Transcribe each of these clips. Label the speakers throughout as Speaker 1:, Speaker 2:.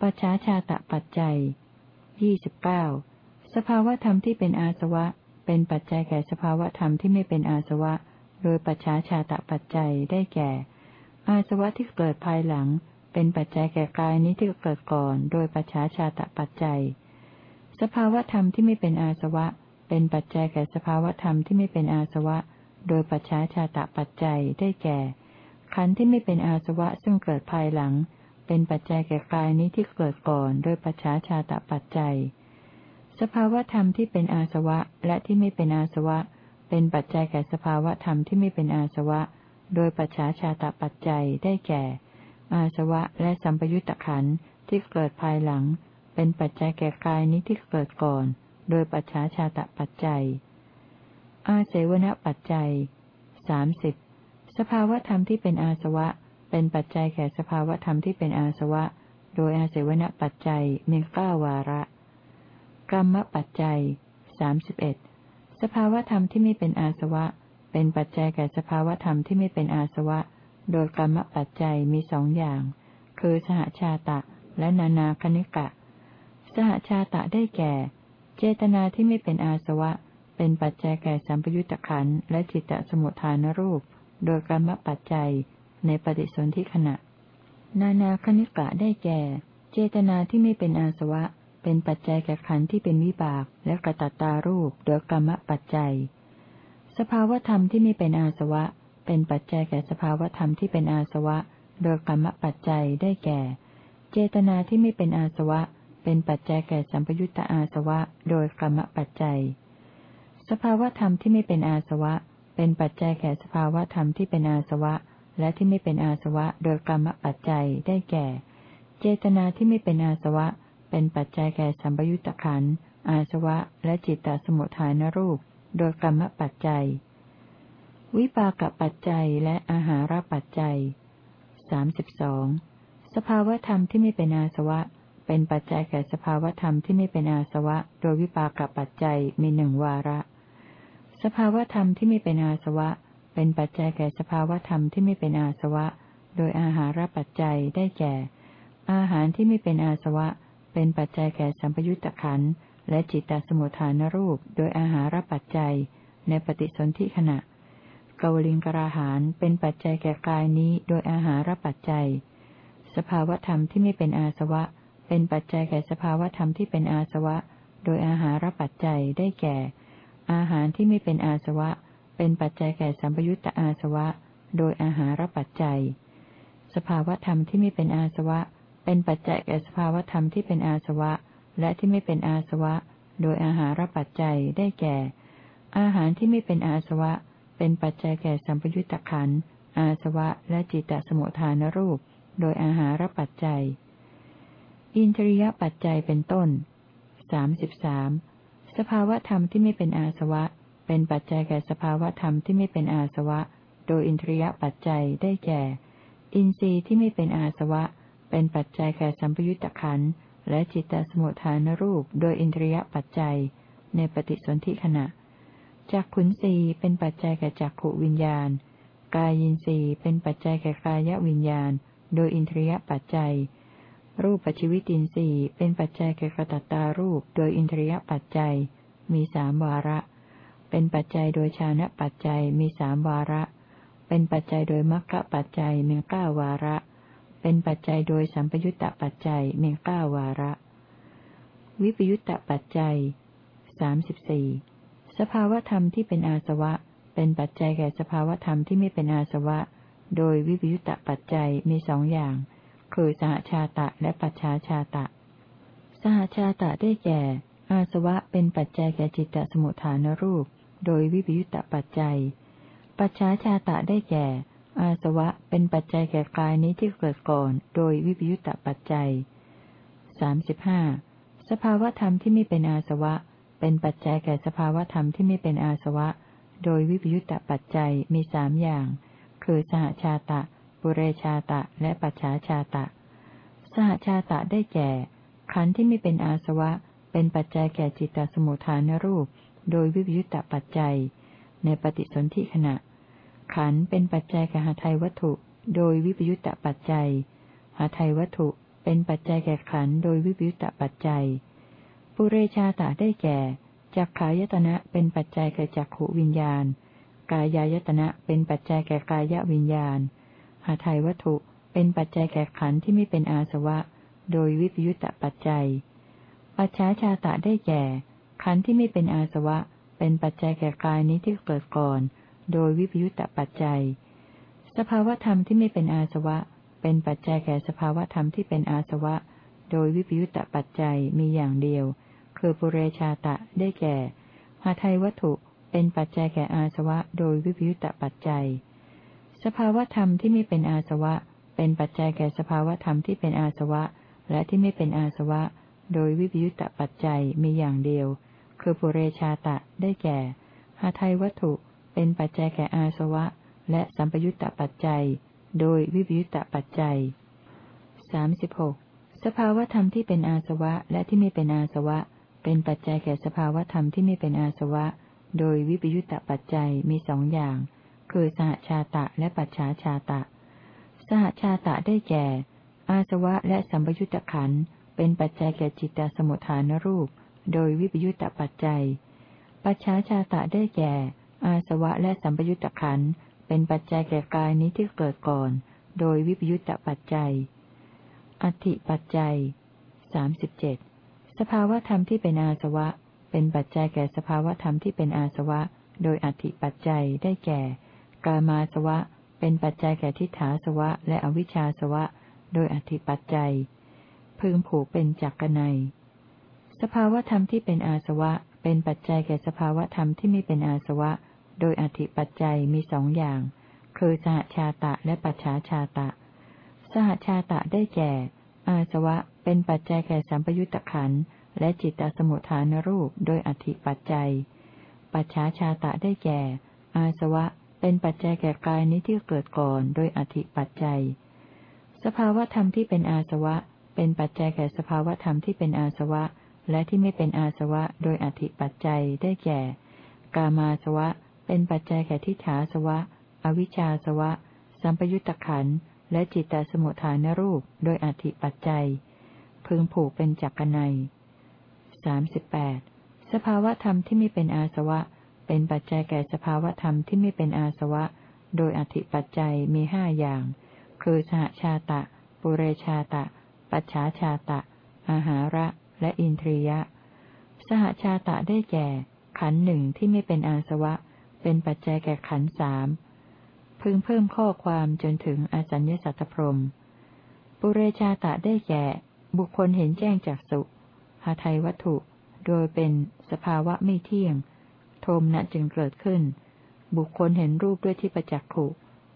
Speaker 1: ปัจฉาชาตะปัจจัยยี่สิบเก้าสภาวธรรมที่เป็นอาสวะ เป็นปัจจัยแก่สภาวธรรมที่ไม่เป็นอาสวะ โดยปัจฉาชาตะปัจจัยได้แก่ อาสวะที่เกิดภายหลัง เป็นปัจจัยแก่กายนี้ที่เกิดก่อน โดยปัจฉาชาตะปัจจัย สภาวธรรมที่ไม่เป็นอาสวะ เป็นปัจจัยแก่สภาวธรรมที่ไม่เป็นอาสวะ โดยปัจฉาชาตะปัจจัยได้แก่ ขันธ์ที่ไม่เป็นอาสวะซึ่งเกิดภายหลัง เป็นปัจจัยแก่กายนี้ที่เกิดก่อนโดยปัจฉาชาตะปัจจัย สภาวธรรมที่เป็นอาสวะและที่ไม่เป็นอาสวะ เป็นปัจจัยแก่สภาวธรรมที่ไม่เป็นอาสวะ โดยปัจฉาชาตปัจจัยได้แก่ อาสวะและสัมปยุตตะขันที่เกิดภายหลัง เป็นปัจจัยแก่กายนี้ที่เกิดก่อน โดยปัจฉาชาตปัจจัย อาเสวนปัจจัยสามสิบสภาวธรรมที่เป็นอาสวะ เป็นปัจจัยแก่สภาวธรรมที่เป็นอาสวะ โดยอาเสวนปัจจัยมีเก้าวาระ กรรมปัจจัยสามสิบเอ็ดสภาวธรรมที่ไม่เป็นอาสวะ เป็นปัจจัยแก่สภาวธรรมที่ไม่เป็นอาสวะ โดยกรรมปัจจัยมีสองอย่าง คือสหชาตะและนานาคณิกะ สหชาตะได้แก่ เจตนาที่ไม่เป็นอาสวะ เป็นปัจจัยแก่สัมปยุตตะขันและจิตตสมุทฐานรูป โดยกรรมปัจจัย ในปฏิสนธิขณะ นานาคณิกะได้แก่ เจตนาที่ไม่เป็นอาสวะ เป็นปัจจัยแก่ขันธ์ที่เป็นวิบากและกระตัตตารูปโดยกรรมปัจจัย สภาวธรรมที่ไม่เป็นอาสวะ เป็นปัจจัยแก่สภาวธรรมที่เป็นอาสวะ โดยกรรมปัจจัยได้แก่ เจตนาที่ไม่เป็นอาสวะ เป็นปัจจัยแก่สัมปยุตตอาสวะ โดยกรรมปัจจัย สภาวธรรมที่ไม่เป็นอาสวะเป็นปัจจัยแก่สภาวธรรมที่เป็นอาสวะ และที่ไม่เป็นอาสวะโดยกรรมปัจจัยได้แก่ เจตนาที่ไม่เป็นอาสวะ เป็นปัจจัยแก่สัมปยุตตะขันอาสวะ และจิตตสมุทฐานรูป โดยกรรมปัจจัย วิปากปัจจัยและอาหารปัจจัยสามสิบสองสภาวธรรมที่ไม่เป็นอาสวะ เป็นปัจจัยแก่สภาวธรรมที่ไม่เป็นอาสวะ โดยวิปากปัจจัยมีหนึ่งวาระ สภาวธรรมที่ไม่เป็นอาสวะ เป็นปัจจัยแก่สภาวธรรมที่ไม่เป็นอาสวะ โดยอาหารปัจจัยได้แก่ อาหารที่ไม่เป็นอาสวะ เป็นปัจจัยแก่สัมปยุตตะขันและจิตตสมุทฐานรูป โดยอาหารปัจจัย ในปฏิสนธิขณะกวลิงกราหานเป็นปัจจัยแก่กายนี้ โดยอาหารปัจจัย สภาวธรรมที่ไม่เป็นอาสวะ เป็นปัจจัยแก่สภาวธรรมที่เป็นอาสวะ โดยอาหารปัจจัยได้แก่ อาหารที่ไม่เป็นอาสวะ เป็นปัจจัยแก่สัมปยุตตอาสวะ โดยอาหารปัจจัย สภาวธรรมที่ไม่เป็นอาสวะ เป็นปัจจัยแก่สภาวธรรมที่เป็นอาสวะ และที่ไม่เป็นอาสวะ โดยอาหารปัจจัยได้แก่ อาหารที่ไม่เป็นอาสวะ เป็นปัจจัยแก่สัมปยุตตะขันอาสวะ และจิตตสมุทฐานรูป โดยอาหารปัจจัย อินทรียปัจจัยเป็นต้นสามสิบสามสภาวธรรมที่ไม่เป็นอาสวะ เป็นปัจจัยแก่สภาวธรรมที่ไม่เป็นอาสวะ โดยอินทรียปัจจัยได้แก่ อินทรีย์ที่ไม่เป็นอาสวะ เป็นปัจจัยแก่สัมปยุตตะขันและจิตตสมุทฐานรูป โดยอินทรียปัจจัย ในปฏิสนธิขณะจากขุนสีเป็นปัจจัยแก่จักขวิญญาณ กายินสีเป็นปัจจัยแก่กายวิญญาณ โดยอินทรียปัจจัย รูปปัจจิวิตินสีเป็นปัจจัยแก่กระตัตตารูป โดยอินทรียปัจจัย มีสามวาระ เป็นปัจจัยโดยชานะปัจจัยมีสามวาระ เป็นปัจจัยโดยมรรคปัจจัยมีเก้าวาระ เป็นปัจจัยโดยสัมปยุตตปัจจัยมีเก้าวาระ วิปยุตตปัจจัยสามสิบสี่สภาวธรรมที่เป็นอาสวะ เป็นปัจจัยแก่สภาวธรรมที่ไม่เป็นอาสวะ โดยวิปยุตตปัจจัยมีสองอย่าง คือสหชาตะและปัจฉาชาตะ สหชาตะได้แก่อาสวะเป็นปัจจัยแก่จิตตสมุทฐานรูป โดยวิปยุตตปัจจัย ปัจฉาชาตะได้แก่ อาสวะเป็นปัจจัยแก่กายนี้ที่เกิดก่อน โดยวิปยุตตปัจจัยสามสิบห้าสภาวธรรมที่ไม่เป็นอาสวะ เป็นปัจจัยแก่สภาวธรรมที่ไม่เป็นอาสวะ โดยวิปยุตตปัจจัยมีสามอย่าง คือสหชาตะ ปุเรชาตะ และปัจฉาชาตะ สหชาตะได้แก่ ขันธ์ที่ไม่เป็นอาสวะ เป็นปัจจัยแก่จิตตสมุทฐานรูป โดยวิปยุตตปัจจัย ในปฏิสนธิขณะ ขันเป็นปัจจัยแก่หาไทยวัตถุ โดยวิปยุตตปัจจัยหาไทยวัตถุเป็นปัจจัยแก่ขันโดยวิปยุตตปัจจัย ปุเรชาตะได้แก่จักขายตนะเป็นปัจจัยแก่จักขวิญญาณ กายายตนะเป็นปัจจัยแก่กายวิญญาณหาไทยวัตถุเป็นปัจจัยแก่ขันที่ไม่เป็นอาสวะ โดยวิปยุตตปัจจัย ปัจฉาชาตะได้แก่ ขันธ์ที่ไม่เป็นอาสวะ เป็นปัจจัยแก่กายนี้ที่เกิดก่อน โดยวิปยุตตปัจจัย สภาวธรรมที่ไม่เป็นอาสวะ เป็นปัจจัยแก่สภาวธรรมที่เป็นอาสวะ โดยวิปยุตตปัจจัยมีอย่างเดียว คือปุเรชาตะได้แก่หาไทยวัตถุเป็นปัจจัยแก่อาสวะ โดยวิปยุตตปัจจัย สภาวธรรมที่ไม่เป็นอาสวะ เป็นปัจจัยแก่สภาวธรรมที่เป็นอาสวะ และที่ไม่เป็นอาสวะ โดยวิปยุตตปัจจัยมีอย่างเดียว คือปุเรชาตะได้แก่หาไทยวัตถุเป็นปัจจัยแก่อาสวะ และสัมปยุตตปัจจัย โดยวิปยุตตปัจจัยสามสิบหกสภาวธรรมที่เป็นอาสวะและที่ไม่เป็นอาสวะ เป็นปัจจัยแก่สภาวธรรมที่ไม่เป็นอาสวะ โดยวิปยุตตปัจจัยมีสองอย่าง คือสหชาตะและปัจฉาชาตะ สหชาตะได้แก่ อาสวะและสัมปยุตตะขัน เป็นปัจจัยแก่จิตตสมุทฐานรูป โดยวิปยุตตปัจจัย ปัจฉาชาตะได้แก่ อาสวะและสัมปยุตตะขันเป็นปัจจัยแก่กายนี้ที่เกิดก่อน โดยวิปยุตตปัจจัย อธิปัจจัยสามสิบเจ็ดสภาวธรรมที่เป็นอาสวะ เป็นปัจจัยแก่สภาวธรรมที่เป็นอาสวะ โดยอธิปัจจัยได้แก่ กามาสวะ เป็นปัจจัยแก่ทิฏฐาสวะ และอวิชชาสวะ โดยอธิปัจจัย พึงผูกเป็นจักกนัย สภาวธรรมที่เป็นอาสวะ เป็นปัจจัยแก่สภาวธรรมที่ไม่เป็นอาสวะ โดยอธิปัจจัยมีสองอย่าง คือสหชาตะและปัจฉาชาตะ สหชาตะได้แก่ อาสวะ เป็นปัจจัยแก่สัมปยุตตะขันและจิตตสมุทฐานรูปโดยอธิปัจจัย ปัจฉาชาตะได้แก่ อาสวะ เป็นปัจจัยแก่กายนี้ที่เกิดก่อน โดยอธิปัจจัย สภาวธรรมที่เป็นอาสวะ เป็นปัจจัยแก่สภาวธรรมที่เป็นอาสวะ และที่ไม่เป็นอาสวะโดยอธิปัจจัยได้แก่ กามาสวะ เป็นปัจจัยแก่ทิฏฐาสวะ อวิชชาสวะ สัมปยุตตะขันและจิตตสมุทฐานรูปโดยอธิปัจจัย พึงผูกเป็นจักรนัยสามสิบแปดสภาวธรรมที่ไม่เป็นอาสวะ เป็นปัจจัยแก่สภาวธรรมที่ไม่เป็นอาสวะ โดยอธิปัจจัยมีห้าอย่าง คือสหชาตะ ปุเรชาตะ ปัจฉาชาตะ อาหาระ และอินทรียะ สหชาตะได้แก่ ขันหนึ่งที่ไม่เป็นอาสวะ เป็นปัจจัยแก่ขันสามพึงเพิ่มข้อความจนถึงอสัญญสัตตพรมปุเรชาตะได้แก่ บุคคลเห็นแจ้งจากสุหาไทยวัตถุ โดยเป็นสภาวะไม่เที่ยง โทมนะจึงเกิดขึ้น บุคคลเห็นรูปด้วยที่ประจักขุ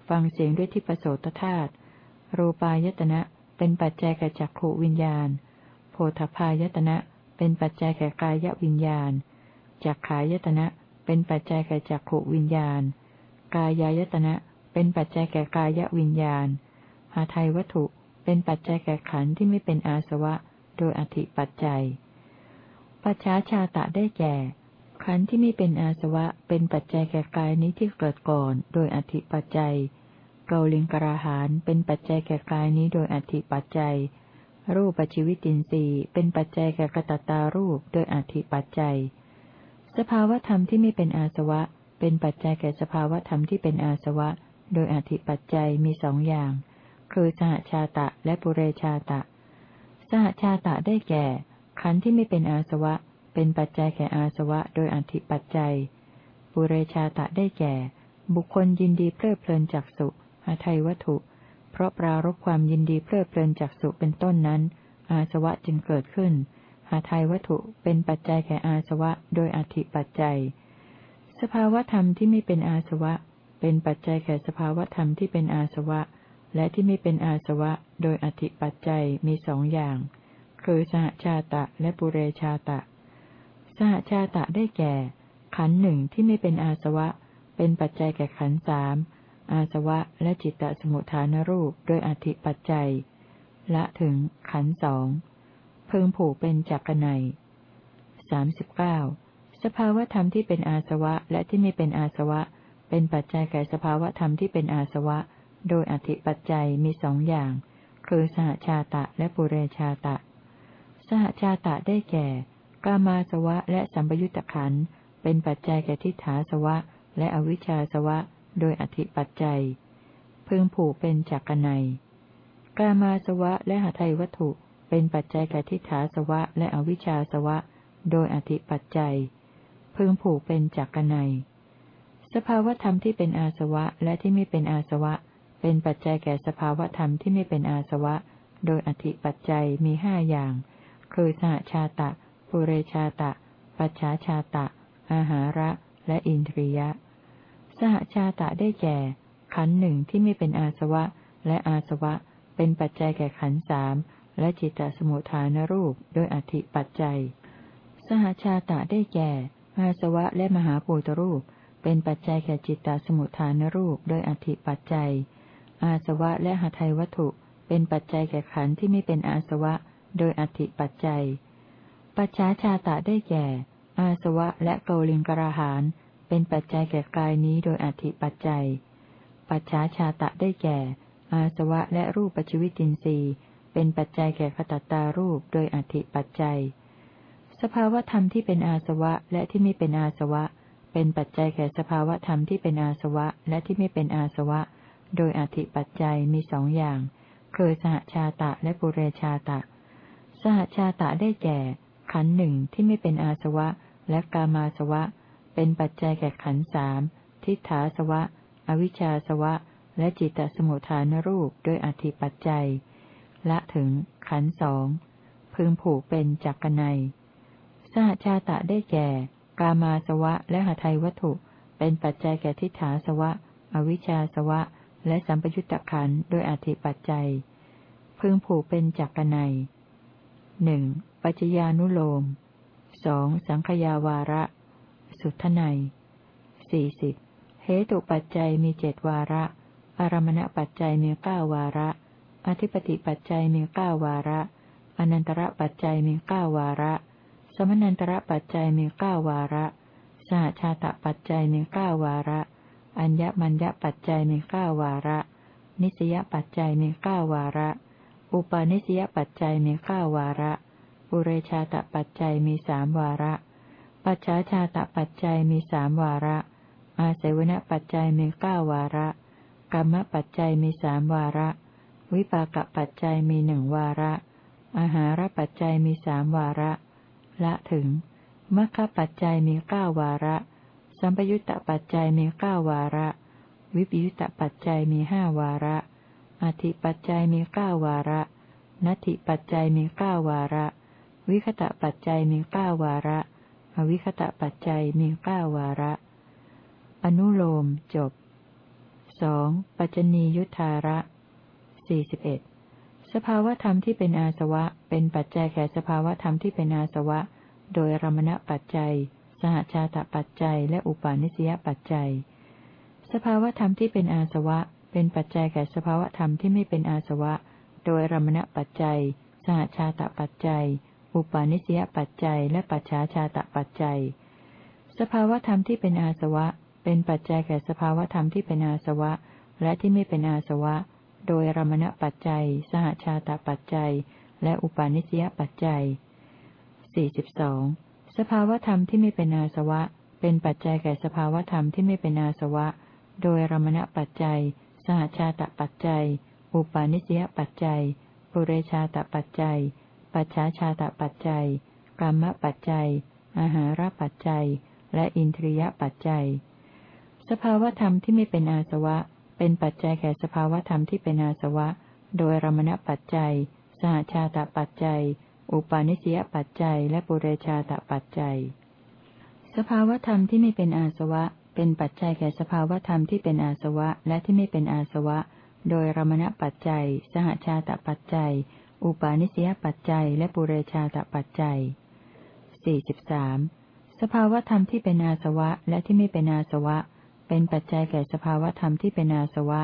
Speaker 1: ฟังเสียงด้วยที่ประโสตธาตุรูปายตนะ เป็นปัจจัยแก่จักขวิญญาณ โพธพายตนะ เป็นปัจจัยแก่กายวิญญาณ จักขายตนะ เป็นปัจจัยแก่จักขวิญญาณ กายายตนะ เป็นปัจจัยแก่กายวิญญาณ หาไทยวัตถุ เป็นปัจจัยแก่ขันธ์ที่ไม่เป็นอาสวะ โดยอธิปัจจัย ปัจฉาชาตะได้แก่ ขันธ์ที่ไม่เป็นอาสวะ เป็นปัจจัยแก่กายนี้ที่เกิดก่อน โดยอธิปัจจัย เกาลิงกราหานเป็นปัจจัยแก่กายนี้โดยอธิปัจจัย รูปปัจจิวิตินทรีย์เป็นปัจจัยแก่กตตารูปโดยอธิปัจจัย สภาวธรรมที่ไม่เป็นอาสวะ เป็นปัจจัยแก่สภาวธรรมที่เป็นอาสวะ โดยอธิปัจจัยมีสองอย่าง คือสหชาตะและปุเรชาตะ สหชาตะได้แก่ ขันธ์ที่ไม่เป็นอาสวะ เป็นปัจจัยแก่อาสวะ โดยอธิปัจจัย ปุเรชาตะได้แก่ บุคคลยินดีเพลิดเพลินจากสุ หาไทยวัตถุ เพราะปรารบความยินดีเพลิดเพลินจากสุเป็นต้นนั้น อาสวะจึงเกิดขึ้นหาไทยวัตถุเป็นปัจจัยแก่อาสวะโดยอธิปัจจัย สภาวธรรมที่ไม่เป็นอาสวะ เป็นปัจจัยแก่สภาวธรรมที่เป็นอาสวะ และที่ไม่เป็นอาสวะ โดยอธิปัจจัยมีสองอย่าง คือสหชาตะและปุเรชาตะ สหชาตะได้แก่ ขันหนึ่งที่ไม่เป็นอาสวะ เป็นปัจจัยแก่ขันสาม อาสวะและจิตตสมุทฐานรูปโดยอธิปัจจัย ละถึงขันสองเพึงผูกเป็นจักรนัยสามสิบเก้าสภาวธรรมที่เป็นอาสวะและที่ไม่เป็นอาสวะ เป็นปัจจัยแก่สภาวธรรมที่เป็นอาสวะ โดยอธิปัจจัยมีสองอย่างคคือสหชาตะและปุเรชาตะ สหชาตะได้แก่ กามาสวะและสัมปยุตตะขันเป็นปัจจัยแก่ทิฏฐาสวะ และอวิชชาสวะ โดยอธิปัจจัย พึงผูกเป็นจักกนัยกามาสวะและหทัยวัตถุ เป็นปัจจัยแก่ทิฏฐาสวะและอวิชชาสวะ โดยอธิปัจจัย พึงผูกเป็นจักกนัยสภาวธรรมที่เป็นอาสวะและที่ไม่เป็นอาสวะ เป็นปัจจัยแก่สภาวธรรมที่ไม่เป็นอาสวะ โดยอธิปัจจัยมีห้าอย่าง คือสหชาตะ ปุเรชาตะ ปัจฉาชาตะ อาหาระ และอินทรียะ สหชาตะได้แก่ ขันหนึ่งที่ไม่เป็นอาสวะ และอาสวะ เป็นปัจจัยแก่ขันสามและจิตตสมุทฐานรูปโดยอธิปัจจัย สหชาตะได้แก่ อาสวะและมหาปูตรูป เป็นปัจจัยแก่จิตตสมุทฐานรูปโดยอธิปัจจัย อาสวะและหทัยวัตถุ เป็นปัจจัยแก่ขันที่ไม่เป็นอาสวะ โดยอธิปัจจัย ปัจฉาชาตะได้แก่ อาสวะและโกลิงกราหาน เป็นปัจจัยแก่กายนี้โดยอธิปัจจัย ปัจฉาชาตะได้แก่ อาสวะและรูปปัจจวิตินทรีย์เป็นปัจจัยแก่ขตัตตารูปโดยอธิปัจจัย สภาวธรรมที่เป็นอาสวะและที่ไม่เป็นอาสวะ เป็นปัจจัยแก่สภาวธรรมที่เป็นอาสวะและที่ไม่เป็นอาสวะ โดยอธิปัจจัยมีสองอย่าง คือสหชาตะและปุเรชาตะ สหชาตะได้แก่ ขันหนึ่งที่ไม่เป็นอาสวะและกามาสวะ เป็นปัจจัยแก่ขันสามทิฏฐาสวะ อวิชชาสวะ และจิตตสมุทฐานรูปโดยอธิปัจจัย ละถึงขันสองพึงผูกเป็นจักกนัยสหชาตะได้แก่ กามาสวะ และหทัยวัตถุ เป็นปัจจัยแก่ทิฏฐาสวะ อวิชชาสวะ และสัมปยุตตะขันโดยอธิปัจจัย พึงผูกเป็นจักกนัยหนึ่งปัจจญานุโลมสองสังขยาวาระ สุทไนสี่สิบเหตุปัจจัยมีเจดวาระ อารมณปัจจัยมีเก้าวาระ อธิปติปัจจัยมีเก้าวาระ อนันตระปัจจัยมีเก้าวาระ สมนันตระปัจจัยมีเก้าวาระ สหชาตปัจจัยมีเก้าวาระ อัญญมัญญปัจจัยมีเก้าวาระ นิสยปัจจัยมีเก้าวาระ อุปาณิสยปัจจัยมีเก้าวาระ ปุเรชาตปัจจัยมีสามวาระ ปัจฉาชาตปัจจัยมีสามวาระ อาศัยวณปัจจัยมีเก้าวาระ กรรมปัจจัยมีสามวาระ วิปากปัจจัยมีหนึ่งวาระ อาหารปัจจัยมีสามวาระ ละถึงมรรคปัจจัยมีเก้าวาระ สัมปยุตตปัจจัยมีเก้าวาระ วิปยุตตปัจจัยมีห้าวาระอธิปัจจัยมีเก้าวาระนัตถิปัจจัยมีเก้าวาระ วิคตะปัจจัยมีเก้าวาระ อวิคตะปัจจัยมีเก้าวาระ อนุโลมจบสองปัจจนียุทธาระสี่สิบเอ็ดสภาวธรรมที่เป็นอาสวะ เป็นปัจจัยแก่สภาวธรรมที่เป็นอาสวะ โดยรมณปัจจัย สหชาตปัจจัย และอุปาณิสยปัจจัย สภาวธรรมที่เป็นอาสวะ เป็นปัจจัยแก่สภาวธรรมที่ไม่เป็นอาสวะ โดยรมณปัจจัย สหชาตปัจจัย อุปาณิสยปัจจัยและปัจฉาชาตปัจจัย สภาวธรรมที่เป็นอาสวะ เป็นปัจจัยแก่สภาวธรรมที่เป็นอาสวะ และที่ไม่เป็นอาสวะ โดยรมณปัจจัย สหชาตปัจจัย และอุปาณิสยปัจจัย 42. สภาวธรรมที่ไม่เป็นอาสวะ เป็นปัจจัยแก่สภาวธรรมที่ไม่เป็นอาสวะ โดยรมณปัจจัย สหชาตปัจจัย อุปาณิสยปัจจัย ปุเรชาตปัจจัย ปัจฉาชาตปัจจัย กรรมปัจจัย อาหารปัจจัย และอินทรียปัจจัย สภาวธรรมที่ไม่เป็นอาสวะ เป็นปัจจัยแก่สภาวธรรมที่เป็นอาสวะ โดยรมณปัจจัย สหชาตปัจจัย อุปาณิสยปัจจัย และปุเรชาตปัจจัย สภาวธรรมที่ไม่เป็นอาสวะ เป็นปัจจัยแก่สภาวธรรมที่เป็นอาสวะและที่ไม่เป็นอาสวะ โดยรมณปัจจัย สหชาตปัจจัย อุปาณิสยปัจจัย และปุเรชาตปัจจัย 43. สภาวธรรมที่เป็นอาสวะและที่ไม่เป็นอาสวะ เป็นปัจจัยแก่สภาวธรรมที่เป็นอาสวะ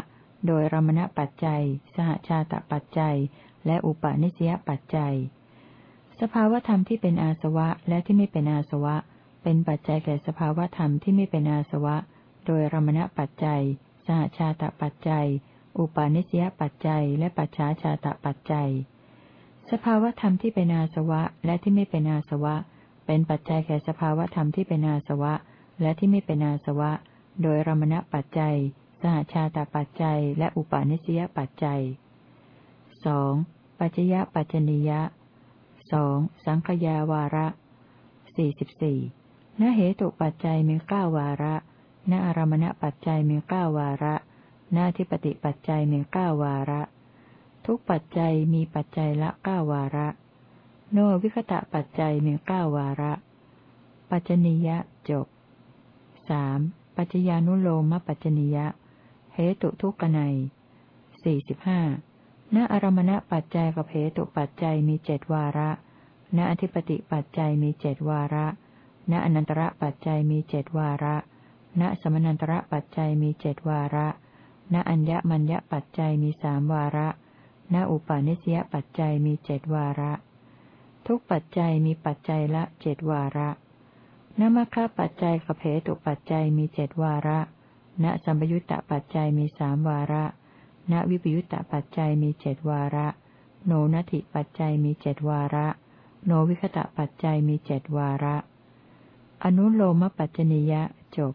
Speaker 1: โดยรมณปัจจัย สหชาตปัจจัย และอุปาณิสยปัจจัย สภาวธรรมที่เป็นอาสวะและที่ไม่เป็นอาสวะ เป็นปัจจัยแก่สภาวธรรมที่ไม่เป็นอาสวะ โดยรมณปัจจัย สหชาตปัจจัย อุปาณิสยปัจจัย และปัจฉาชาตปัจจัย สภาวธรรมที่เป็นอาสวะและที่ไม่เป็นอาสวะ เป็นปัจจัยแก่สภาวธรรมที่เป็นอาสวะ และที่ไม่เป็นอาสวะ โดยรมณปัจจัย สหชาตปัจจัย และอุปาณิสยปัจจัยสองปัจจยปัจจนิยะสองสังขยาวาระสี่สิบสี่นเหตุปัจจัยมีเก้าวาระณอารมณปัจจัยมีเก้าวาระณทิปติปัจจัยมีเก้าวาระ ทุกปัจจัยมีปัจจัยละเก้าวาระ โนวิคตะปัจจัยมีเก้าวาระ ปัจจนิยะจบสามปัจจญานุโลมปัจจนิยะ เหตุทุกนัยสี่สิบห้าณอารมณปัจจัยกับเหตุปัจจัยมีเจดวาระ ณอธิปติปัจจัยมีเจดวาระ ณอนันตระปัจจัยมีเจดวาระ ณสมนันตระปัจจัยมีเจดวาระ ณอัญญมัญญปัจจัยมีสามวาระ ณอุปาณิสยปัจจัยมีเจดวาระ ทุกปัจจัยมีปัจจัยละเจดวาระณมคคปัจจัยกับเหตุปัจจัยมีเจดวาระ ณสัมปยุตตปัจจัยมีสามวาระ ณวิปยุตตปัจจัยมีเจดวาระ โนนัติปัจจัยมีเจดวาระ โนวิคตะปัจจัยมีเจดวาระ อนุโลมปัจจนิยะจบ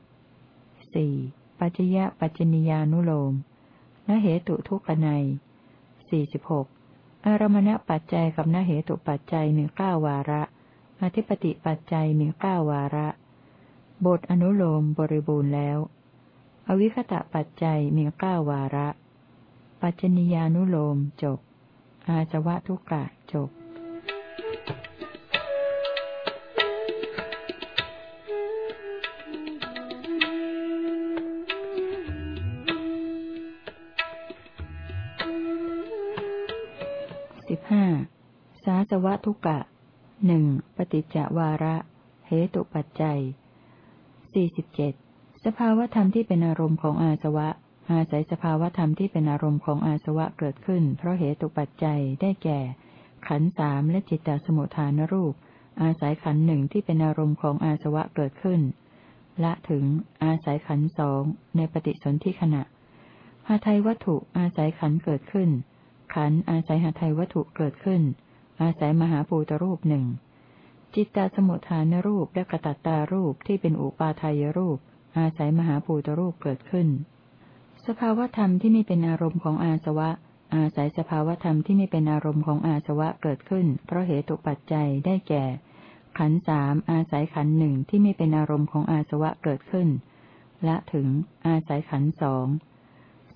Speaker 1: สี่ปัจจยะปัจจนิยานุโลมนเหตุทุกขใน สี่สิบหกอารมณปัจจัยกับนเหตุปัจจัยมีเก้าวาระ อธิปติปัจจัยมีเก้าวาระ บทอนุโลมบริบูรณ์แล้ว อวิคตะปัจจัยมีเก้าวาระ ปัจจนิยานุโลมจบ อาจวะทุกกะจบ สิบห้าสาสวะทุกกะหนึ่งปฏิจจวาระ เหตุปัจจัยสี่สิบเจ็ดสภาวธรรมที่เป็นอารมณ์ของอาสวะ อาศัยสภาวธรรมที่เป็นอารมณ์ของอาสวะเกิดขึ้น เพราะเหตุปัจจัยได้แก่ ขันสามและจิตตสมุทฐานรูป อาศัยขันหนึ่งที่เป็นอารมณ์ของอาสวะเกิดขึ้น ละถึงอาศัยขันสองในปฏิสนธิขณะหาไทยวัตถุอาศัยขันเกิดขึ้น ขันอาศัยหาไทยวัตถุเกิดขึ้น อาศัยมหาปูตรูปหนึ่ง จิตตาสมุทฐานรูปและกระตัตตารูปที่เป็นอุปาทายรูป อาศัยมหาปูตรูปเกิดขึ้น สภาวธรรมที่ไม่เป็นอารมณ์ของอาสวะ อาศัยสภาวธรรมที่ไม่เป็นอารมณ์ของอาสวะเกิดขึ้น เพราะเหตุปัจจัยได้แก่ ขันสามอาศัยขันหนึ่งที่ไม่เป็นอารมณ์ของอาสวะเกิดขึ้น และถึง อาศัยขันสอง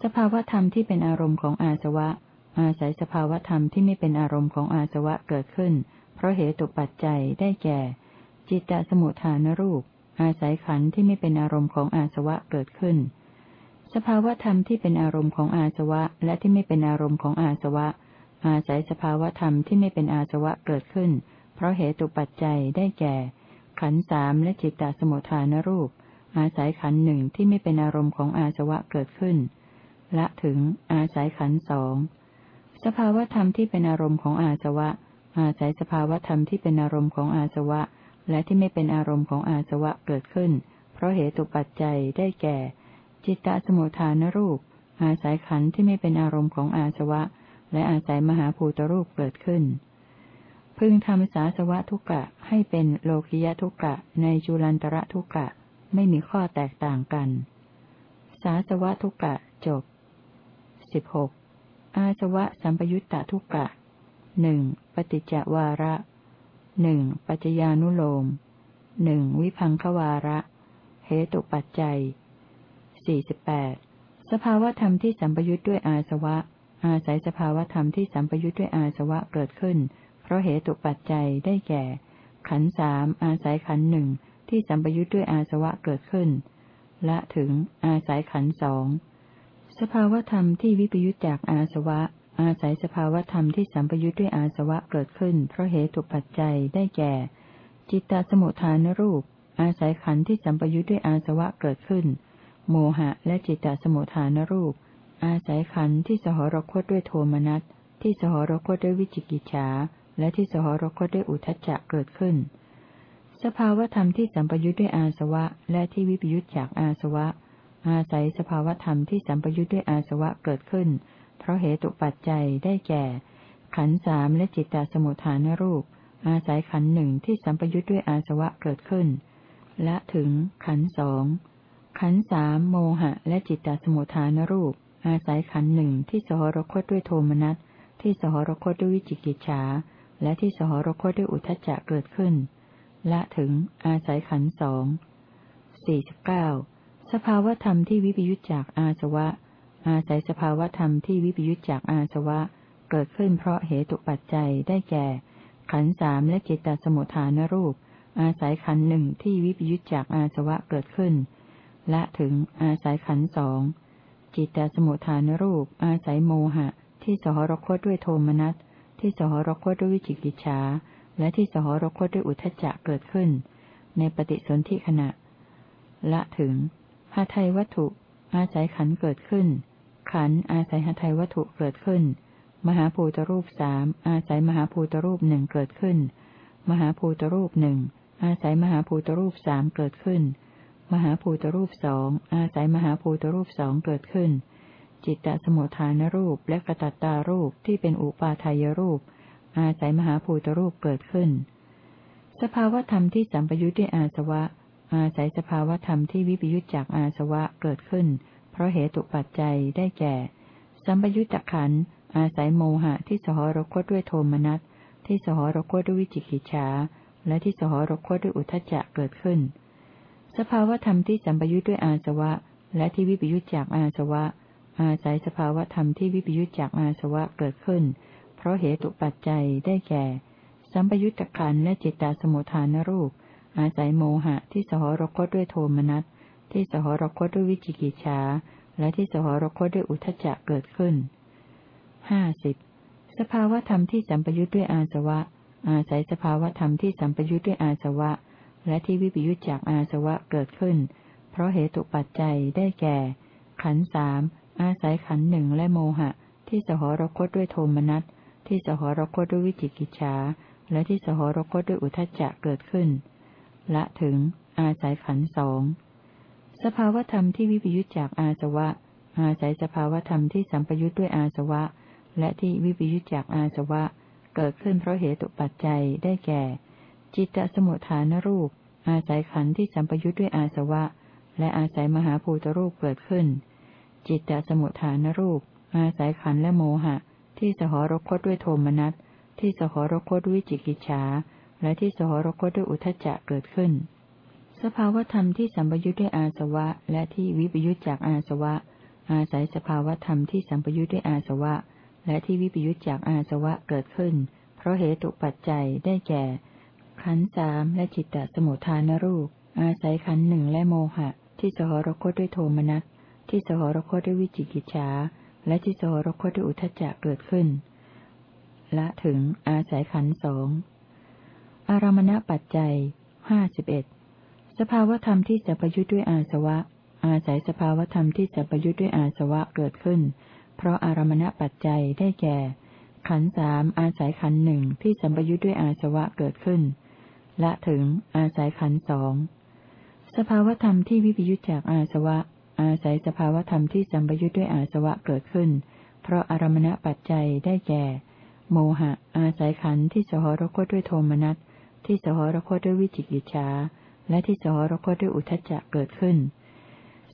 Speaker 1: สภาวธรรมที่เป็นอารมณ์ของอาสวะ อาศัยสภาวธรรมที่ไม่เป็นอารมณ์ของอาสวะเกิดขึ้น เพราะเหตุปัจจัยได้แก่ จิตตสมุทฐานรูป อาศัยขันที่ไม่เป็นอารมณ์ของอาสวะเกิดขึ้น สภาวธรรมที่เป็นอารมณ์ของอาสวะและที่ไม่เป็นอารมณ์ของอาสวะ อาศัยสภาวธรรมที่ไม่เป็นอาสวะเกิดขึ้น เพราะเหตุปัจจัยได้แก่ ขันสามและจิตตสมุทฐานรูป อาศัยขันหนึ่งที่ไม่เป็นอารมณ์ของอาสวะเกิดขึ้น ละถึงอาศัยขันสอง สภาวธรรมที่เป็นอารมณ์ของอาสวะ อาศัยสภาวธรรมที่เป็นอารมณ์ของอาสวะ และที่ไม่เป็นอารมณ์ของอาสวะเกิดขึ้น เพราะเหตุปัจจัยได้แก่ จิตตสมุทฐานรูป อาศัยขันธ์ที่ไม่เป็นอารมณ์ของอาสวะ และอาศัยมหาภูตรูปเกิดขึ้น พึงทำสาสวะทุกะให้เป็นโลคิยะทุกะในจุลันตระทุกะไม่มีข้อแตกต่างกัน สาสวะทุกะจบสิบหก อาสวะสัมปยุตตทุกกะหนึ่งปฏิจจวาระหนึ่งปัจจญานุโลมหนึ่งวิพังควาระ เหตุปัจจัยสี่สิบแปดสภาวธรรมที่สัมปยุทธ์ด้วยอาสวะ อาศัยสภาวธรรมที่สัมปยุทธ์ด้วยอาสวะเกิดขึ้น เพราะเหตุปัจจัยได้แก่ ขันสามอาศัยขันหนึ่งที่สัมปยุทธ์ด้วยอาสวะเกิดขึ้น และถึงอาศัยขันสอง สภาวธรรมที่วิปยุทธจากอาสวะ อาศัยสภาวธรรมที่สัมปยุทธ์ด้วยอาสวะเกิดขึ้น เพราะเหตุปัจจัยได้แก่ จิตตสมุทฐานรูป อาศัยขันธ์ที่สัมปยุทธ์ด้วยอาสวะเกิดขึ้น โมหะและจิตตสมุทฐานรูป อาศัยขันธ์ที่สหรคตด้วยโทมนัสที่สหรคตด้วยวิจิกิจฉาและที่สหรคตด้วยอุทจจะเกิดขึ้น สภาวธรรมที่สัมปยุทธ์ด้วยอาสวะ และที่วิปยุทธจากอาสวะ อาศัยสภาวธรรมที่สัมปยุทธ์ด้วยอาสวะเกิดขึ้น เพราะเหตุปัจจัยได้แก่ ขันสามและจิตตสมุทฐานรูป อาศัยขันหนึ่งที่สัมปยุทธ์ด้วยอาสวะเกิดขึ้น และถึงขันสองขันสามโมหะ และจิตตสมุทฐานรูป อาศัยขันหนึ่งที่สหรคตด้วยโทมนัสที่สหรคตด้วยวิจิกิจฉาและที่สหรคตด้วยอุทจจะเกิดขึ้น และถึงอาศัยขันสองสี่สิบเก้า สภาวธรรมที่วิปยุจจากอาสวะ อาศัยสภาวธรรมที่วิปยุจจากอาสวะ เกิดขึ้นเพราะเหตุปัจจัยได้แก่ ขันสามและจิตตสมุทฐานรูป อาศัยขันหนึ่งที่วิปยุจจากอาสวะเกิดขึ้น และถึงอาศัยขันสองจิตตสมุทฐานรูป อาศัยโมหะ ที่สหรคตด้วยโทมนัสที่สหรคตด้วยวิจิกิจฉาและที่สหรคตด้วยอุทจจะเกิดขึ้น ในปฏิสนธิขณะ ละถึง หาไทยวัตถุ อาศัยขันเกิดขึ้น ขันอาศัยหาไทยวัตถุเกิดขึ้น มหาภูตรูปสามอาศัยมหาภูตรูปหนึ่งเกิดขึ้น มหาภูตรูปหนึ่งอาศัยมหาภูตรูปสามเกิดขึ้น มหาภูตรูปสองอาศัยมหาภูตรูปสองเกิดขึ้น จิตตสมุทฐานรูปและกระตัตตารูปที่เป็นอุปาทายรูป อาศัยมหาภูตรูปเกิดขึ้น สภาวธรรมที่สัมปยุทธ์ด้วยอาสวะ อาศัยสภาวธรรมที่วิปยุจจากอาสวะเกิดขึ้น เพราะเหตุปัจจัยได้แก่ สัมปยุตตะขันอาศัยโมหะที่สหรคตด้วยโทมนัส ที่สหรคตด้วยวิจิกิจฉาและที่สหรคตด้วยอุทจจะเกิดขึ้น สภาวธรรมที่สัมปยุตด้วยอาสวะ และที่วิปยุจจากอาสวะ อาศัยสภาวธรรมที่วิปยุจจากอาสวะเกิดขึ้น เพราะเหตุปัจจัยได้แก่ สัมปยุตตะขันและจิตตาสมุทฐานรูป อาศัยโมหะที่สหรคตด้วยโทมนัส ที่สหรคตด้วยวิจิกิจฉาและที่สหรคตด้วยอุทจจะเกิดขึ้นห้าสิบสภาวธรรมที่สัมปยุทธ์ด้วยอาสวะ อาศัยสภาวธรรมที่สัมปยุทธ์ด้วยอาสวะ และที่วิปยุทธจากอาสวะเกิดขึ้น เพราะเหตุปัจจัยได้แก่ ขันสามอาศัยขันหนึ่งและโมหะ ที่สหรคตด้วยโทมนัส ที่สหรคตด้วยวิจิกิจฉาและที่สหรคตด้วยอุทจจะเกิดขึ้น ละถึง อาศัยขันสองสภาวธรรมที่วิปยุจจากอาสวะ อาศัยสภาวธรรมที่สัมปยุจด้วยอาสวะ และที่วิปยุจจากอาสวะ เกิดขึ้นเพราะเหตุปัจจัยได้แก่ จิตตสมุทฐานรูป อาศัยขันที่สัมปยุจด้วยอาสวะ และอาศัยมหาภูตรูปเกิดขึ้น จิตตสมุทฐานรูป อาศัยขันและโมหะ ที่สหรคตด้วยโทมนัสที่สหรคตด้วยจิกิจฉา และที่สหรคตด้วยอุทจจะเกิดขึ้น สภาวธรรมที่สัมปยุทธ์ด้วยอาสวะ และที่วิปยุทธจากอาสวะ อาศัยสภาวธรรมที่สัมปยุทธ์ด้วยอาสวะ และที่วิปยุทธจากอาสวะเกิดขึ้น เพราะเหตุปัจจัยได้แก่ ขันสามและจิตตสมุทฐานรูป อาศัยขันหนึ่งและโมหะ ที่สหรคตด้วยโทมนัสที่สหรคตด้วยวิจิกิจฉาและที่สหรคตด้วยอุทจจะเกิดขึ้น ละถึงอาศัยขันสอง อารมณปัจจัยห้าสิบเอ็ดสภาวธรรมที่จะประยุทธ์ด้วยอาสวะ อาศัยสภาวธรรมที่จะประยุทธ์ด้วยอาสวะเกิดขึ้น เพราะอารมณปัจจัยได้แก่ ขันสามอาศัยขันหนึ่งที่สัมปยุทธ์ด้วยอาสวะเกิดขึ้น และถึงอาศัยขันสองสภาวธรรมที่วิปยุทธจากอาสวะ อาศัยสภาวธรรมที่สัมปยุทธ์ด้วยอาสวะเกิดขึ้น เพราะอารมณปัจจัยได้แก่ โมหะ อาศัยขันที่สหรคตด้วยโทมนัส ที่สหรคตด้วยวิจิกิจฉาและที่สหรคตด้วยอุทจจะเกิดขึ้น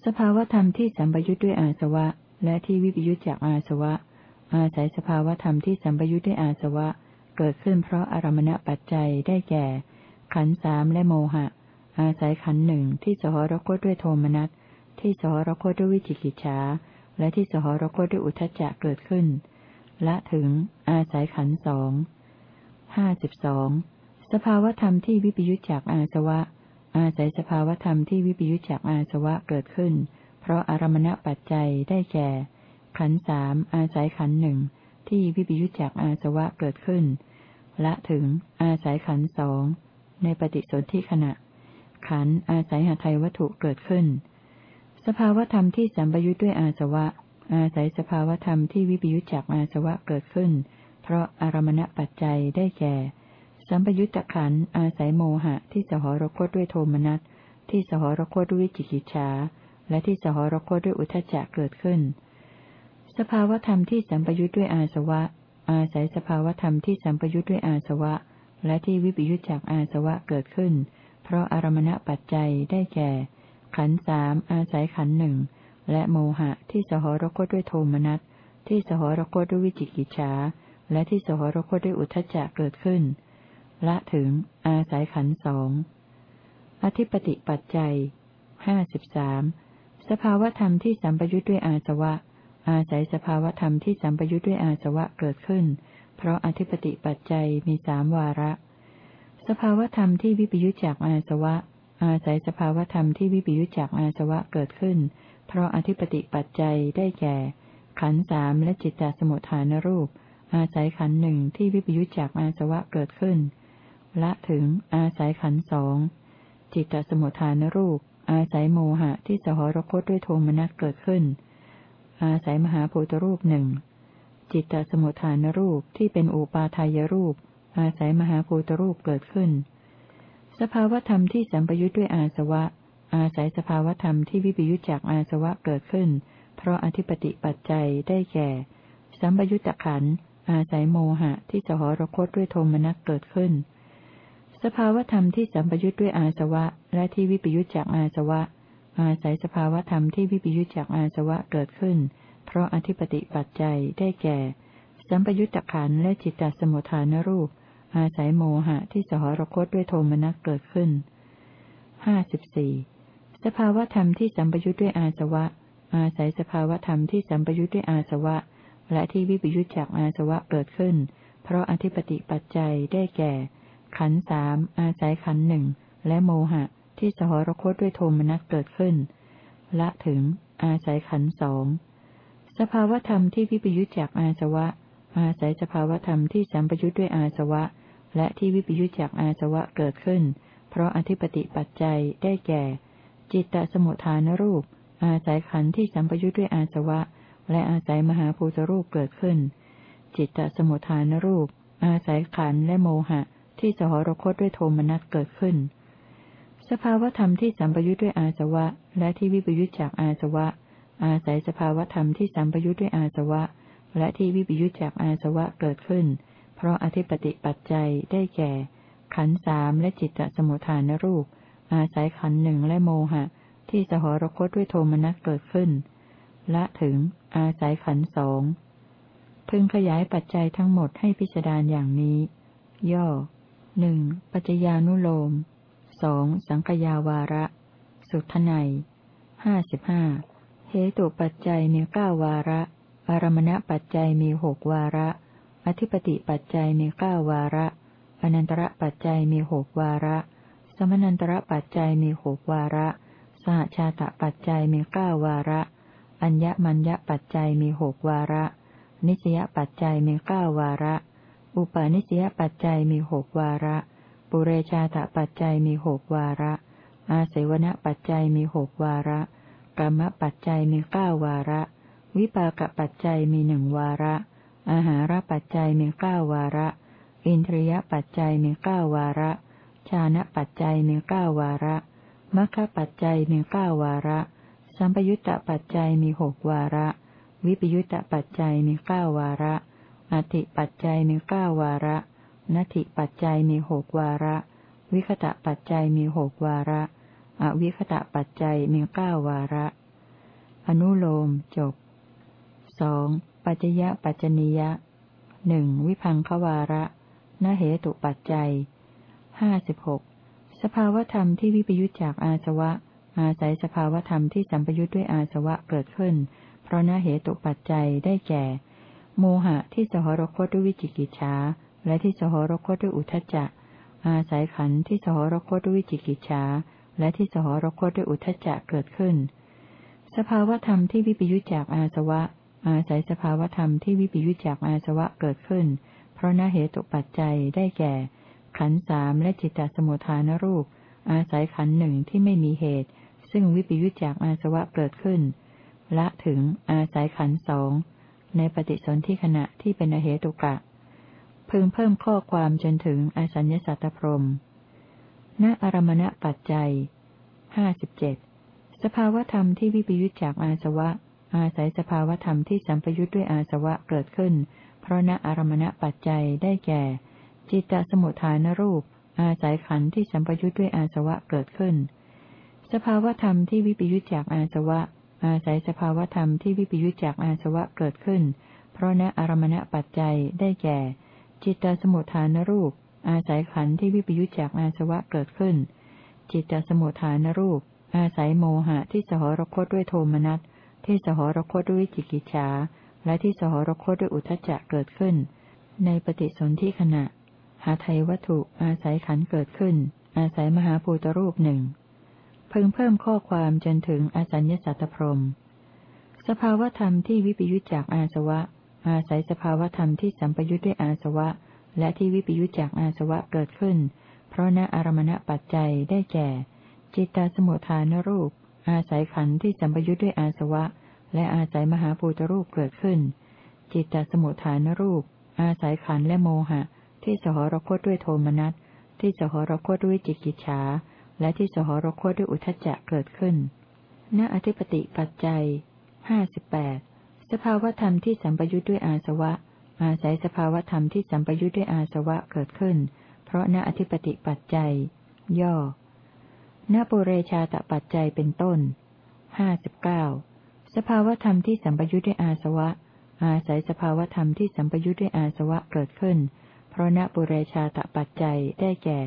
Speaker 1: สภาวธรรมที่สัมปยุทธ์ด้วยอาสวะ และที่วิปยุทธจากอาสวะ อาศัยสภาวธรรมที่สัมปยุทธ์ด้วยอาสวะ เกิดขึ้นเพราะอารมณปัจจัยได้แก่ ขันสามและโมหะ อาศัยขันหนึ่งที่สหรคตด้วยโทมนัสที่สหรคตด้วยวิจิกิจฉาและที่สหรคตด้วยอุทจจะเกิดขึ้น ละถึงอาศัยขันสองห้าสิบสอง สภาวธรรมที่วิปยุจจากอาสวะ อาศัยสภาวธรรมที่วิปยุจจากอาสวะเกิดขึ้น เพราะอารมณปัจจัยได้แก่ ขันสามอาศัยขันหนึ่งที่วิปยุจจากอาสวะเกิดขึ้น ละถึงอาศัยขันสองในปฏิสนธิขณะ ขันอาศัยหาไทยวัตถุเกิดขึ้น สภาวธรรมที่สัมปยุจด้วยอาสวะ อาศัยสภาวธรรมที่วิปยุจจากอาสวะเกิดขึ้น เพราะอารมณปัจจัยได้แก่ สัมปยุตตะขันอาศัยโมหะที่สหรคตด้วยโทมนัส ที่สหรคตด้วยวิจิกิจฉาและที่สหรคตด้วยอุทจจะเกิดขึ้น สภาวธรรมที่สัมปยุทธ์ด้วยอาสวะ อาศัยสภาวธรรมที่สัมปยุทธ์ด้วยอาสวะ และที่วิปยุทธจากอาสวะเกิดขึ้น เพราะอารมณปัจจัยได้แก่ ขันสามอาศัยขันหนึ่งและโมหะที่สหรคตด้วยโทมนัส ที่สหรคตด้วยวิจิกิจฉาและที่สหรคตด้วยอุทจจะเกิดขึ้น ละถึง อาศัยขันสองอธิปติปัจจัยห้าสิบสามสภาวธรรมที่สัมปยุทธ์ด้วยอาสวะ อาศัยสภาวธรรมที่สัมปยุทธ์ด้วยอาสวะเกิดขึ้น เพราะอธิปติปัจจัยมีสามวาระ สภาวธรรมที่วิปยุทธจากอาสวะ อาศัยสภาวธรรมที่วิปยุทธจากอาสวะเกิดขึ้น เพราะอธิปติปัจจัยได้แก่ ขันสามและจิตตสมุทฐานรูป อาศัยขันหนึ่งที่วิปยุทธจากอาสวะเกิดขึ้น ละถึง อาศัยขันสองจิตตสมุทฐานรูป อาศัยโมหะที่สหรคตด้วยโทมนัสเกิดขึ้น อาศัยมหาภูตรูปหนึ่งจิตตสมุทฐานรูปที่เป็นอุปาทายรูป อาศัยมหาภูตรูปเกิดขึ้น สภาวธรรมที่สัมปยุทธ์ด้วยอาสวะ อาศัยสภาวธรรมที่วิปยุทธจากอาสวะเกิดขึ้น เพราะอธิปติปัจจัยได้แก่ สัมปยุตตะขันอาศัยโมหะที่สหรคตด้วยโทมนัสเกิดขึ้น สภาวธรรมที่สัมปยุทธ์ด้วยอาสวะ และที่วิปยุทธจากอาสวะ อาศัยสภาวธรรมที่วิปยุทธจากอาสวะเกิดขึ้น เพราะอธิปติปัจจัยได้แก่ สัมปยุตตะขันและจิตตสมุทฐานรูป อาศัยโมหะที่สหรคตด้วยโทมนัสเกิดขึ้นห้าสิบสี่สภาวธรรมที่สัมปยุทธ์ด้วยอาสวะ อาศัยสภาวธรรมที่สัมปยุทธ์ด้วยอาสวะ และที่วิปยุทธจากอาสวะเกิดขึ้น เพราะอธิปติปัจจัยได้แก่ ขันสามอาศัยขันหนึ่งและโมหะที่สหรคตด้วยโทมนัสเกิดขึ้น ละถึง อาศัยขันสองสภาวธรรมที่วิปยุจจากอาสวะ อาศัยสภาวธรรมที่สัมปยุจด้วยอาสวะ และที่วิปยุจจากอาสวะเกิดขึ้น เพราะอธิปติปัจจัยได้แก่ จิตตสมุทฐานรูป อาศัยขันที่สัมปยุจด้วยอาสวะ และอาศัยมหาภูตรูปเกิดขึ้น จิตตสมุทฐานรูป อาศัยขันและโมหะ ที่สหรคตด้วยโทมนัสเกิดขึ้น สภาวธรรมที่สัมปยุทธ์ด้วยอาสวะ และที่วิปยุทธจากอาสวะ อาศัยสภาวธรรมที่สัมปยุทธ์ด้วยอาสวะ และที่วิปยุทธจากอาสวะเกิดขึ้น เพราะอธิปติปัจจัยได้แก่ ขันสามและจิตตสมุทฐานรูป อาศัยขันหนึ่งและโมหะ ที่สหรคตด้วยโทมนัสเกิดขึ้น ละถึง อาศัยขันสองพึงขยายปัจจัยทั้งหมดให้พิจารณาอย่างนี้ ย่อ หนึ่งปัจจญานุโลมสองสังกยาวาระ สุทไนห้าสิบห้าเหตุปัจจัยมีเก้าวาระ อารมณปัจจัยมีหกวาระ อธิปติปัจจัยมีเก้าวาระ อนันตระปัจจัยมีหกวาระ สมนันตระปัจจัยมีหกวาระ สหชาตปัจจัยมีเก้าวาระ อัญญมัญญปัจจัยมีหกวาระ นิสยปัจจัยมีเก้าวาระ อุปาณิสยปัจจัยมีหกวาระ ปุเรชาตปัจจัยมีหกวาระ อาเสวณปัจจัยมีหกวาระกรรมปัจจัยมีเก้าวาระ วิปากปัจจัยมีหนึ่งวาระ อาหารปัจจัยมีเก้าวาระ อินทรียปัจจัยมีเก้าวาระ ชานะปัจจัยมีเก้าวาระมัคคปัจจัยมีเก้าวาระ สัมปยุตตปัจจัยมีหกวาระ วิปยุตตปัจจัยมีเก้าวาระ อธิปัจจัยมีเก้าวาระนัตถิปัจจัยมีหกวาระ วิคตะปัจจัยมีหกวาระ อวิคตะปัจจัยมีเก้าวาระ อนุโลมจบสองปัจจยปัจจนิยะหนึ่งวิพังควาระนเหตุปัจจัยห้าสิบหกสภาวธรรมที่วิปยุจจากอาสวะ อาศัยสภาวธรรมที่สัมปยุจด้วยอาสวะเกิดขึ้น เพราะนเหตุปัจจัยได้แก่ โมหะที่สหรคตด้วยวิจิกิจฉาและที่สหรคตด้วยอุทจจะ อาศัยขันธ์ที่สหรคตด้วยวิจิกิจฉาและที่สหรคตด้วยอุทจจะเกิดขึ้น สภาวธรรมที่วิปยุจจากอาสวะ อาศัยสภาวธรรมที่วิปยุจจากอาสวะเกิดขึ้น เพราะนเหตุปัจจัยได้แก่ ขันสามและจิตตสมุทฐานรูป อาศัยขันหนึ่งที่ไม่มีเหตุ ซึ่งวิปยุจจากอาสวะเกิดขึ้น ละถึงอาศัยขันสอง ในปฏิสนธิขณะที่เป็นอเหตุกะ พึงเพิ่มข้อความจนถึงอสัญญสัตตพรมณอารมณปัจจัยห้าสิบเจ็ดสภาวธรรมที่วิปยุจจากอาสวะ อาศัยสภาวธรรมที่สัมปยุจด้วยอาสวะเกิดขึ้น เพราะณอารมณปัจจัยได้แก่ จิตตสมุทฐานรูป อาศัยขันธ์ที่สัมปยุจด้วยอาสวะเกิดขึ้น สภาวธรรมที่วิปยุจจากอาสวะ อาศัยสภาวธรรมที่วิปยุจจากอาสวะเกิดขึ้น เพราะณอารมณปัจจัยได้แก่ จิตตสมุทฐานรูป อาศัยขันธ์ที่วิปยุจจากอาสวะเกิดขึ้น จิตตสมุทฐานรูป อาศัยโมหะที่สหรคตด้วยโทมนัสที่สหรคตด้วยจิกิจฉาและที่สหรคตด้วยอุทจจะเกิดขึ้น ในปฏิสนธิขณะ หาไทยวัตถุอาศัยขันเกิดขึ้น อาศัยมหาภูตรูปหนึ่ง พิ่งเพิ่มข้อความจนถึงอสัญญสัตตพรม สภาวธรรมที่วิปยุจจากอาสวะ อาศัยสภาวธรรมที่สัมปยุจด้วยอาสวะ และที่วิปยุจจากอาสวะเกิดขึ้น เพราะณอารมณปัจจัยได้แก่ จิตตาสมุทฐานรูป อาศัยขันธ์ที่สัมปยุทธ์ด้วยอาสวะ และอาศัยมหาภูตรูปเกิดขึ้น จิตตสมุทฐานรูป อาศัยขันธ์และโมหะ ที่สหรคตด้วยโทมนัสที่สหรคตด้วยจิกิจฉา และที่สหรคตด้วยอุทจจะเกิดขึ้น ณอธิปติปัจจัยห้าสิบแปดสภาวธรรมที่สัมปยุทธ์ด้วยอาสวะ อาศัยสภาวธรรมที่สัมปยุทธ์ด้วยอาสวะเกิดขึ้น เพราะณอธิปติปัจจัย ย่อ ณปุเรชาตปัจจัยเป็นต้นห้าสิบเก้าสภาวธรรมที่สัมปยุทธ์ด้วยอาสวะ อาศัยสภาวธรรมที่สัมปยุทธ์ด้วยอาสวะเกิดขึ้น เพราะณปุเรชาตปัจจัยได้แก่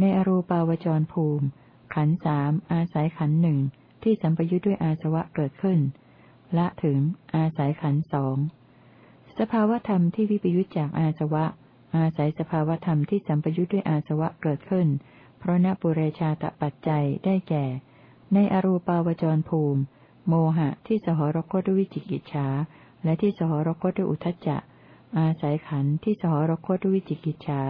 Speaker 1: ในอรูปาวจรภูมิ ขันสามอาศัยขันหนึ่งที่สัมปยุทธ์ด้วยอาสวะเกิดขึ้น ละถึง อาศัยขันสองสภาวธรรมที่วิปยุทธจากอาสวะ อาศัยสภาวธรรมที่สัมปยุทธ์ด้วยอาสวะเกิดขึ้น เพราะนปุเรชาตปัจจัยได้แก่ ในอรูปาวจรภูมิ โมหะที่สหรคตด้วยวิจิกิจฉาและที่สหรคตด้วยอุทจจะ อาศัยขันที่สหรคตด้วยวิจิกิจฉา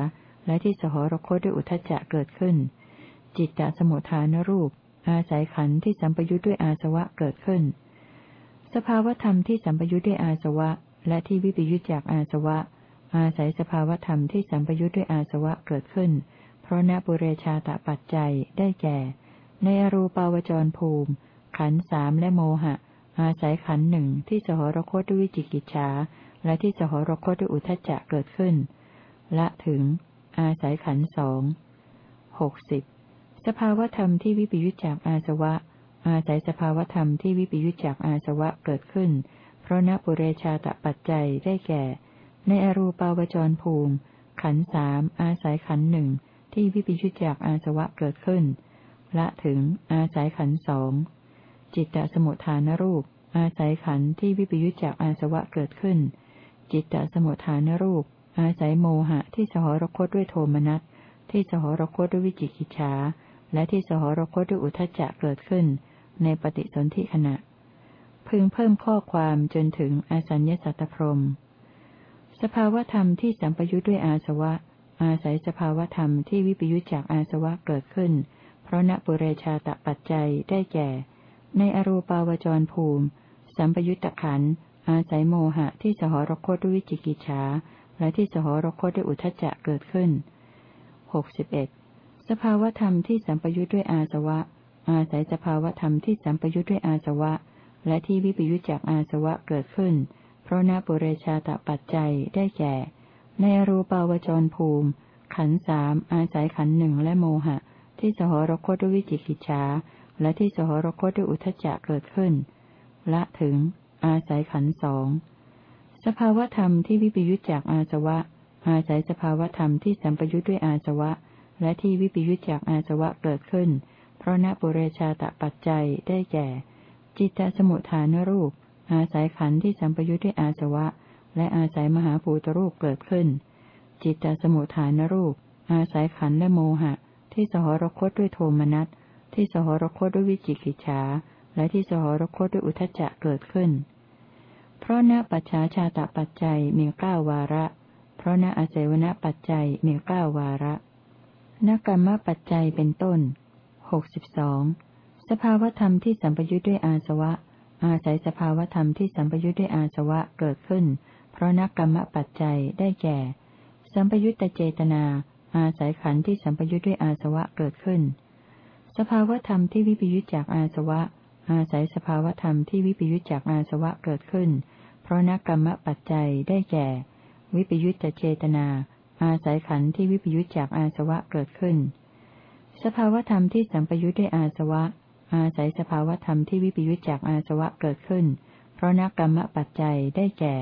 Speaker 1: และที่สหรคตด้วยอุทจจะเกิดขึ้น จิตตสมุทฐานรูป อาศัยขันที่สัมปยุทธ์ด้วยอาสวะเกิดขึ้น สภาวธรรมที่สัมปยุทธ์ด้วยอาสวะ และที่วิปยุทธจากอาสวะ อาศัยสภาวธรรมที่สัมปยุทธ์ด้วยอาสวะเกิดขึ้น เพราะนบุเรชาตปัจจัยได้แก่ ในอรูปาวจรภูมิ ขันสามและโมหะ อาศัยขันหนึ่งที่สหรคตด้วยวิจิกิจฉาและที่สหรคตด้วยอุทจจะเกิดขึ้น ละถึง อาศัยขันสองหกสิบสภาวธรรมที่วิปยุจจากอาสวะ อาศัยสภาวธรรมที่วิปยุจจากอาสวะเกิดขึ้น เพราะนบุเรชาตปัจจัยได้แก่ ในอรูปาวจรภูมิ ขันสามอาศัยขันหนึ่งที่วิปิชุจากอาสวะเกิดขึ้น ละถึงอาศัยขันสองจิตตสมุทฐานรูป อาศัยขันที่วิปยุจจากอาสวะเกิดขึ้น จิตตสมุทฐานรูป อาศัยโมหะที่สหรคตด้วยโทมนัส ที่สหรคตด้วยวิจิกิจฉา และที่สหรคตด้วยอุทจจะเกิดขึ้น ในปฏิสนธิขณะ พึงเพิ่มข้อความจนถึงอาสัญญสัตตพรม สภาวธรรมที่สัมปยุทธ์ด้วยอาสวะ อาศัยสภาวธรรมที่วิปยุจจากอาสวะเกิดขึ้น เพราะณปุเรชาตปัจจัยได้แก่ ในอรูปาวจรภูมิ สัมปยุตตะขันอาศัยโมหะที่สหรคตด้วยวิจิกิจฉา และที่สหรคตด้วยอุทจจะเกิดขึ้นหกสิบเอ็ดสภาวธรรมที่สัมปยุตด้วยอาสวะ อาศัยสภาวธรรมที่สัมปยุตด้วยอาสวะ และที่วิปยุจจากอาสวะเกิดขึ้น เพราะณปุเรชาตปัจจัยได้แก่ ในรูปาวจรภูมิ ขันสามอาศัยขันหนึ่งและโมหะ ที่สหรคตด้วยวิจิกิจฉาและที่สหรคตด้วยอุทจจะเกิดขึ้น ละถึง อาศัยขันสอง สภาวธรรมที่วิปยุจจากอาสวะ อาศัยสภาวธรรมที่สัมปยุจด้วยอาสวะ และที่วิปยุจจากอาสวะเกิดขึ้น เพราะณปุเรชาตะปัจจัยได้แก่ จิตตสมุทฐานรูป อาศัยขันธ์ที่สัมปยุจด้วยอาสวะ และอาศัยมหาภูตรูปเกิดขึ้น จิตตสมุทฐานรูป อาศัยขันธ์และโมหะ ที่สหรคตด้วยโทมนัสที่สหรคตด้วยวิจิกิจฉาและที่สหรคตด้วยอุทจจะเกิดขึ้น เพราะณปัจฉาชาตปัจจัยมีเก้าวาระ เพราะณอาศัยวณปัจจัยมีเก้าวาระนกรรมปัจจัยเป็นต้นหกสิบสองสภาวธรรมที่สัมปยุทธ์ด้วยอาสวะ อาศัยสภาวธรรมที่สัมปยุทธ์ด้วยอาสวะเกิดขึ้น เพราะนักกรรมปัจจัยได้แก่ สัมปยุตตเจตนา อาศัยขันธ์ที่สัมปยุตด้วยอาสวะเกิดขึ้น สภาวธรรมที่วิปยุตจากอาสวะ อาศัยสภาวธรรมที่วิปยุจจากอาสวะเกิดขึ้น เพราะนักกรรมปัจจัยได้แก่ วิปยุจเจตนา อาศัยขันธ์ที่วิปยุจจากอาสวะเกิดขึ้น สภาวธรรมที่สัมปยุจด้วยอาสวะ อาศัยสภาวธรรมที่วิปยุจจากอาสวะเกิดขึ้น เพราะนักกรรมปัจจัยได้แก่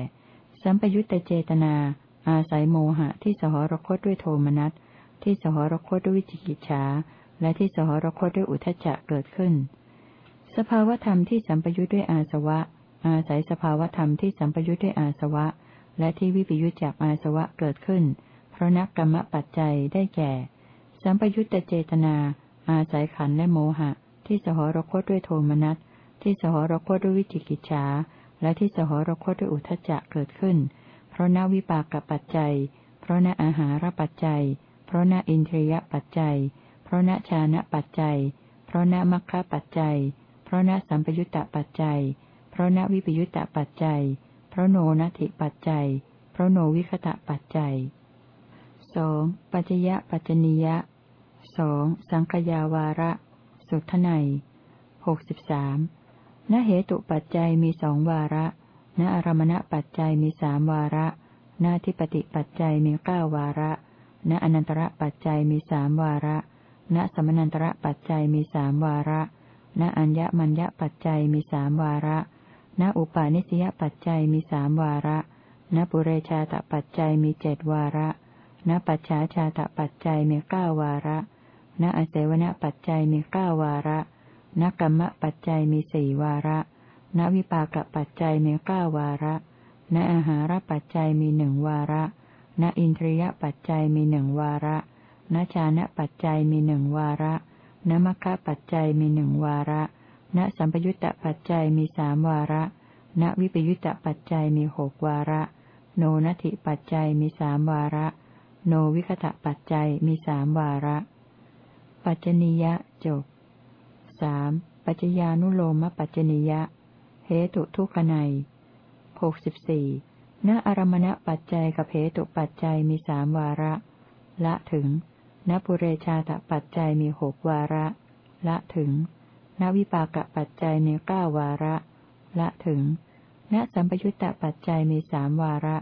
Speaker 1: สัมปยุจเจตนา อาศัยโมหะที่สหรคตด้วยโทมนัสที่สหรคตด้วยวิจิกิจฉาและที่สหรคตด้วยอุทจจะเกิดขึ้น สภาวธรรมที่สัมปยุทธ์ด้วยอาสวะ อาศัยสภาวธรรมที่สัมปยุทธ์ด้วยอาสวะ และที่วิปยุทธจากอาสวะเกิดขึ้น เพราะนักกรรมปัจจัยได้แก่ สัมปยุทธเจตนา อาศัยขันและโมหะ ที่สหรคตด้วยโทมนัส ที่สหรคตด้วยวิจิกิจฉา และที่สหรคตด้วยอุทจจะเกิดขึ้น เพราะนวิปากปัจจัย เพราะนอาหารปัจจัย เพราะนอินทรียปัจจัย เพราะณชานะปัจจัย เพราะณมัคคะปัจจัย ราะณสัมปยุตตปัจจัย เพราะณวิปยุตตปัจจัย เพราะโนนัติปัจจัย เพราะโนวิคตะปัจจัยสองปัจยะปัจจนิยะสองสังขยาวาระ สุทไนหกสิบสามณเหตุปัจจัยมีสองวาระ ณอารมณปัจจัยมีสามวาระณทิปติปัจจัยมีเก้าวาระ ณอนันตระปัจจัยมีสามวาระ ณสมนันตระปัจจัยมีสามวาระ ณอัญญมัญญปัจจัยมีสามวาระ ณอุปาณิสยปัจจัยมีสามวาระ ณปุเรชาตปัจจัยมีเจดวาระ ณปัจฉาชาตปัจจัยมีเก้าวาระ ณอเสวนปัจจัยมีเก้าวาระ ณกรรมปัจจัยมีสี่วาระ ณวิปากปัจจัยมีเก้าวาระ ณอาหารปัจจัยมีหนึ่งวาระ ณอินทรียปัจจัยมีหนึ่งวาระ ณชานะปัจจัยมีหนึ่งวาระ ณมัคคะปัจจัยมีหนึ่งวาระ ณสัมปยุตตปัจจัยมีสามวาระ ณวิปยุตตปัจจัยมีหกวาระ โนนัตถิปัจจัยมีสามวาระ โนวิคตะปัจจัยมีสามวาระ ปัจจนิยะจบสามปัจจญานุโลมปัจจนิยะ เหตุทุกขไนหกสิบสี่ณอารมณปัจจัยกับเหตุปัจจัยมีสามวาระ ละถึง นปุเรชาตปัจจัยมีหกวาระ ละถึง นวิปากปัจจัยมีเก้าวาระ ละถึง ณสัมปยุตตปัจจัยมีสามวาระ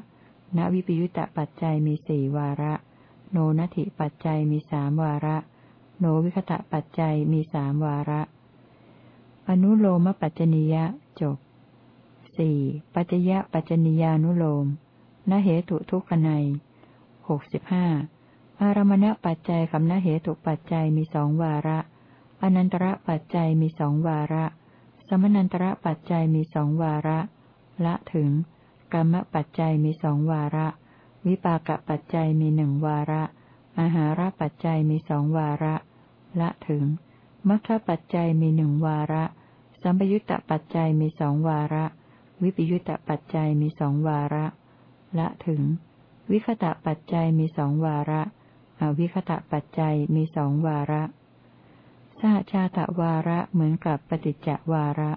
Speaker 1: ณวิปยุตตปัจจัยมีสี่วาระ โนนัติปัจจัยมีสามวาระ โนวิคตะปัจจัยมีสามวาระ อนุโลมปัจจนิยะจบสี่ปัจจยะปัจจนิยานุโลมนเหตุทุกขไนหกสิบห้า อารมณปัจจัยกับนเหตุปัจจัยมีสองวาระ อนันตระปัจจัยมีสองวาระ สมนันตระปัจจัยมีสองวาระ ละถึง กรรมปัจจัยมีสองวาระ วิปากปัจจัยมีหนึ่งวาระอาหารปัจจัยมีสองวาระ ละถึงมัคคปัจจัยมีหนึ่งวาระ สัมปยุตตปัจจัยมีสองวาระ วิปยุตตปัจจัยมีสองวาระ ละถึง วิคตะปัจจัยมีสองวาระ อวิคตะปัจจัยมีสองวาระสหชาตะวาระเหมือนกับปฏิจจวาระ